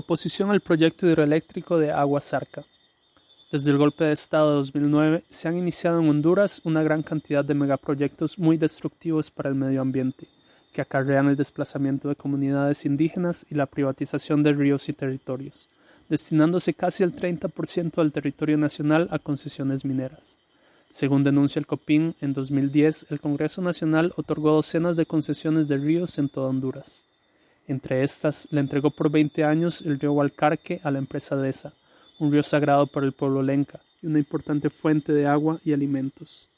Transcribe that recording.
Oposición al proyecto hidroeléctrico de Agua Zarca. Desde el golpe de Estado de 2009 se han iniciado en Honduras una gran cantidad de megaproyectos muy destructivos para el medio ambiente, que acarrean el desplazamiento de comunidades indígenas y la privatización de ríos y territorios, destinándose casi el 30% del territorio nacional a concesiones mineras. Según denuncia el COPIN, en 2010 el Congreso Nacional otorgó docenas de concesiones de ríos en toda Honduras. Entre estas, le entregó por 20 años el río Hualcarque a la empresa DESA, un río sagrado para el pueblo lenca y una importante fuente de agua y alimentos.